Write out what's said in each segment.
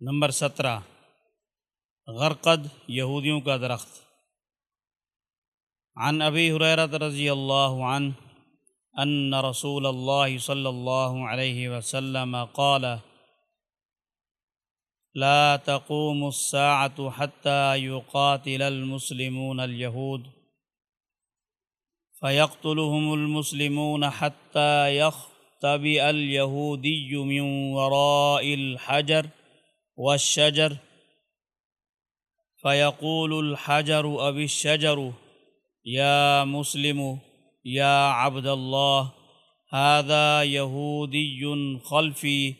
Number سترہ، غرقد یہودیوں کا درخت۔ عن ابی حریرت رضی اللہ عنہ ان رسول اللہ صلی اللہ علیہ وسلم قال، لا تقوم الساعة حتى يقاتل المسلمون اليهود، فيقتلهم المسلمون حتى يختبئ اليهودي من وراء الحجر۔ والشجر فيقول الحجر أبي الشجر، يا مسلم، يا عبد الله، هذا يهودي خلفي.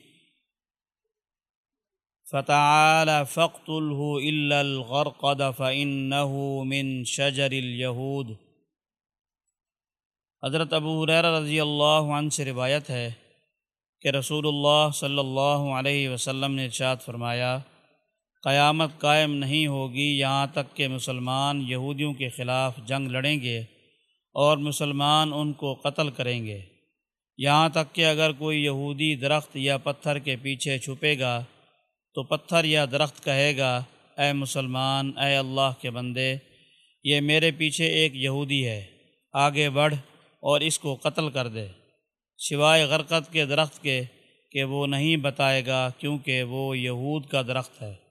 فتعال فاقتله إلا الغرقد، فإنه من شجر اليهود. حضرت ابو حریر رضی اللہ عنہ سے روایت ہے کہ رسول اللہ صلی اللہ علیہ وسلم نے ارشاد فرمایا، قیامت قائم نہیں ہوگی یہاں تک کہ مسلمان یہودیوں کے خلاف جنگ لڑیں گے اور مسلمان ان کو قتل کریں گے۔ یہاں تک کہ اگر کوئی یہودی درخت یا پتھر کے پیچھے چھپے گا، تو پتھر یا درخت کہے گا، اے مسلمان، اے اللہ کے بندے، یہ میرے پیچھے ایک یہودی ہے، آگے بڑھ اور اس کو قتل کر دے۔ سوائے غرقت کے درخت کے کہ وہ نہیں بتائے گا کیونکہ وہ یہود کا درخت ہے۔